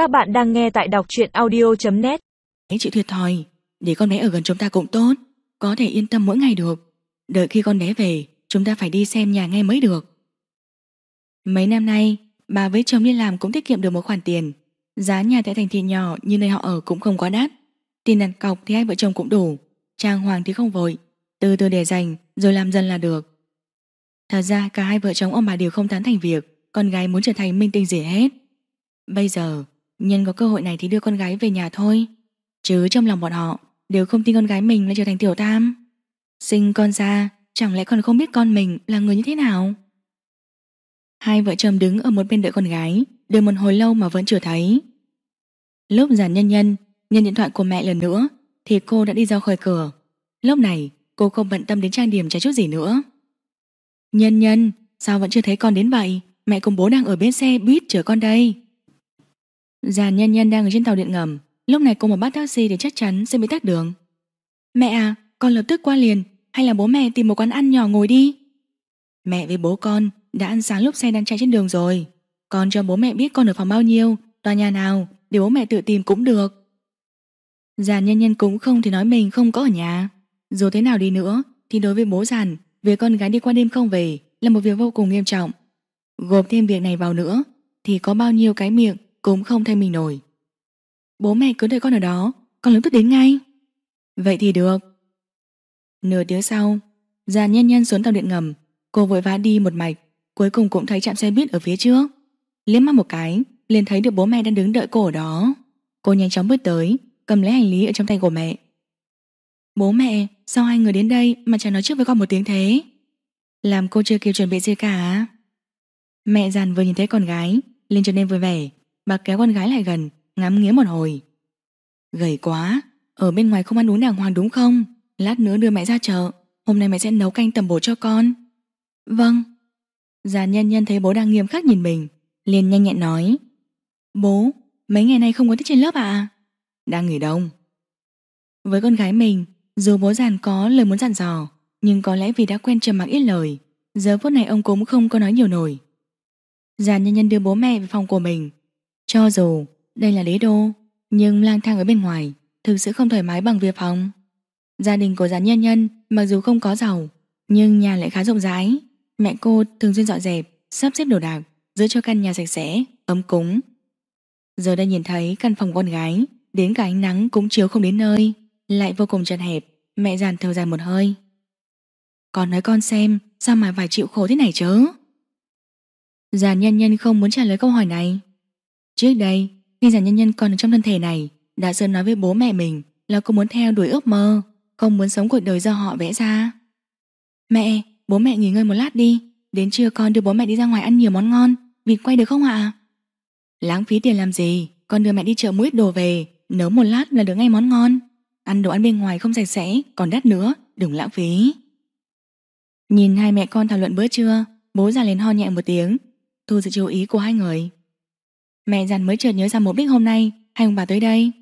Các bạn đang nghe tại đọc truyện audio.net anh chịu thiệt thòi, Để con bé ở gần chúng ta cũng tốt, Có thể yên tâm mỗi ngày được. Đợi khi con bé về, Chúng ta phải đi xem nhà ngay mới được. Mấy năm nay, Bà với chồng đi làm cũng tiết kiệm được một khoản tiền. Giá nhà tại thành thị nhỏ như nơi họ ở cũng không quá đắt. Tiền đặt cọc thì hai vợ chồng cũng đủ, Trang hoàng thì không vội. Từ từ để dành, rồi làm dần là được. Thật ra cả hai vợ chồng ông bà đều không tán thành việc Con gái muốn trở thành minh tinh gì hết. Bây giờ Nhân có cơ hội này thì đưa con gái về nhà thôi. Chứ trong lòng bọn họ, Đều không tin con gái mình lại trở thành tiểu tam. Sinh con ra, Chẳng lẽ còn không biết con mình là người như thế nào? Hai vợ chồng đứng ở một bên đợi con gái, Đợi một hồi lâu mà vẫn chưa thấy. Lúc giản nhân nhân Nhân điện thoại của mẹ lần nữa, Thì cô đã đi ra khỏi cửa. Lúc này, cô không bận tâm đến trang điểm trái chút gì nữa. Nhân nhân, Sao vẫn chưa thấy con đến vậy? Mẹ cùng bố đang ở bên xe buýt chờ con đây. Giàn nhân nhân đang ở trên tàu điện ngầm. Lúc này cô mà bắt taxi thì chắc chắn sẽ bị tắt đường. Mẹ à Con lập tức qua liền, Hay là bố mẹ tìm một quán ăn nhỏ ngồi đi? Mẹ với bố con đã ăn sáng lúc xe đang chạy trên đường rồi. Con cho bố mẹ biết con ở phòng bao nhiêu, Tòa nhà nào, Để bố mẹ tự tìm cũng được. Giàn nhân nhân cũng không thì nói mình không có ở nhà. Dù thế nào đi nữa, Thì đối với bố giàn Việc con gái đi qua đêm không về Là một việc vô cùng nghiêm trọng. Gộp thêm việc này vào nữa, Thì có bao nhiêu cái miệng cũng không thay mình nổi. Bố mẹ cứ đợi con ở đó, Con lập tức đến ngay. Vậy thì được. Nửa tiếng sau Giàn nhân nhân xuống tàu điện ngầm, Cô vội vã đi một mạch, Cuối cùng cũng thấy trạm xe buýt ở phía trước. Liếc mắt một cái, liền thấy được bố mẹ đang đứng đợi cô ở đó. Cô nhanh chóng bước tới, Cầm lấy hành lý ở trong tay của mẹ. Bố mẹ, Sao hai người đến đây mà chẳng nói trước với con một tiếng thế? Làm cô chưa kịp chuẩn bị gì cả. Mẹ giàn vừa nhìn thấy con gái, liền trở nên vui vẻ. Bà kéo con gái lại gần Ngắm nghía một hồi. Gầy quá Ở bên ngoài không ăn uống đàng hoàng đúng không? Lát nữa đưa mẹ ra chợ Hôm nay mẹ sẽ nấu canh tầm bổ cho con. Vâng. Già nhân nhân thấy bố đang nghiêm khắc nhìn mình liền nhanh nhẹn nói. Bố, mấy ngày nay không có tiết trên lớp à Đang nghỉ đông. Với con gái mình Dù bố giàn có lời muốn dặn dò Nhưng có lẽ vì đã quen trầm mặc ít lời Giờ phút này ông cũng không có nói nhiều nổi. Già nhân nhân đưa bố mẹ về phòng của mình cho dù đây là đế đô Nhưng lang thang ở bên ngoài Thực sự không thoải mái bằng việc phòng. Gia đình của giàn nhân nhân Mặc dù không có giàu Nhưng nhà lại khá rộng rãi. Mẹ cô thường xuyên dọn dẹp Sắp xếp đồ đạc Giữ cho căn nhà sạch sẽ, ấm cúng. Giờ đây nhìn thấy căn phòng con gái Đến cả ánh nắng cũng chiếu không đến nơi Lại vô cùng chật hẹp Mẹ giàn thở dài một hơi. Con nói con xem Sao mà phải chịu khổ thế này chứ? Giàn nhân nhân không muốn trả lời câu hỏi này. Trước đây Khi giả nhân nhân còn ở trong thân thể này Đã sơn nói với bố mẹ mình Là cô muốn theo đuổi ước mơ Không muốn sống cuộc đời do họ vẽ ra. Mẹ, bố mẹ nghỉ ngơi một lát đi Đến trưa con đưa bố mẹ đi ra ngoài ăn nhiều món ngon Vịt quay được không ạ? Lãng phí tiền làm gì Con đưa mẹ đi chợ mua ít đồ về Nấu một lát là được ngay món ngon. Ăn đồ ăn bên ngoài không sạch sẽ Còn đắt nữa đừng lãng phí. Nhìn hai mẹ con thảo luận bữa trưa Bố già lên ho nhẹ một tiếng. Thu sự chú ý của hai người. Mẹ dặn mới chợt nhớ ra mục đích hôm nay Hai ông bà tới đây.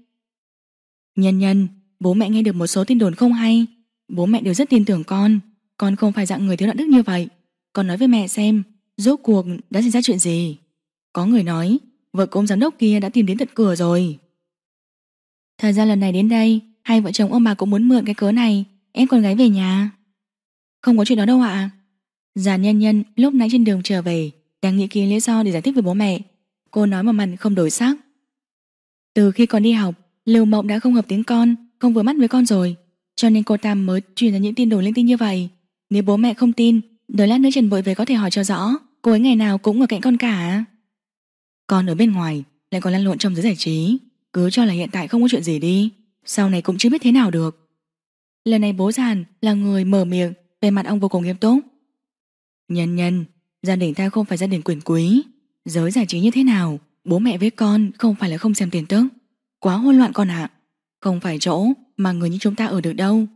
Nhân nhân, Bố mẹ nghe được một số tin đồn không hay. Bố mẹ đều rất tin tưởng con. Con không phải dạng người thiếu đạo đức như vậy. Con nói với mẹ xem, Rốt cuộc đã xảy ra chuyện gì. Có người nói, Vợ công giám đốc kia đã tìm đến tận cửa rồi. Thời gian lần này đến đây, Hai vợ chồng ông bà cũng muốn mượn cái cớ này Em con gái về nhà. Không có chuyện đó đâu ạ. Già nhân nhân lúc nãy trên đường trở về, Đang nghĩ kỹ lý do để giải thích với bố mẹ. Cô nói mà mặt không đổi sắc. Từ khi con đi học, Lưu Mộng đã không hợp tiếng con, Không vừa mắt với con rồi. Cho nên cô ta mới truyền ra những tin đồn linh tinh như vậy. Nếu bố mẹ không tin, Đợi lát nữa Trần Bội về có thể hỏi cho rõ, Cô ấy ngày nào cũng ở cạnh con cả. Con ở bên ngoài, Lại còn lăn lộn trong giới giải trí. Cứ cho là hiện tại không có chuyện gì đi, Sau này cũng chưa biết thế nào được. Lần này bố giàn là người mở miệng Về mặt ông vô cùng nghiêm túc. Nhân nhân, Gia đình ta không phải gia đình quyền quý. Giới giải trí như thế nào? Bố mẹ với con không phải là không xem tiền tức. Quá hỗn loạn con ạ. Không phải chỗ mà người như chúng ta ở được đâu.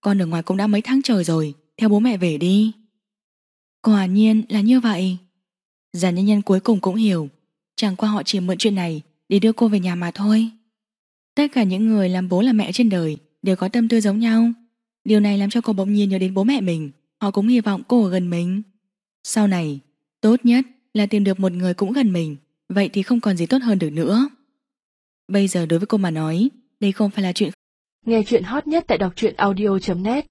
Con ở ngoài cũng đã mấy tháng trời rồi. Theo bố mẹ về đi. Quả nhiên là như vậy. Già nhân nhân cuối cùng cũng hiểu. Chẳng qua họ chỉ mượn chuyện này Để đưa cô về nhà mà thôi. Tất cả những người làm bố làm mẹ trên đời Đều có tâm tư giống nhau. Điều này làm cho cô bỗng nhiên nhớ đến bố mẹ mình. Họ cũng hy vọng cô ở gần mình. Sau này, tốt nhất là tìm được một người cũng gần mình Vậy thì không còn gì tốt hơn được nữa. Bây giờ đối với cô mà nói, đây không phải là chuyện Nghe chuyện hot nhất tại đọc truyện audio.net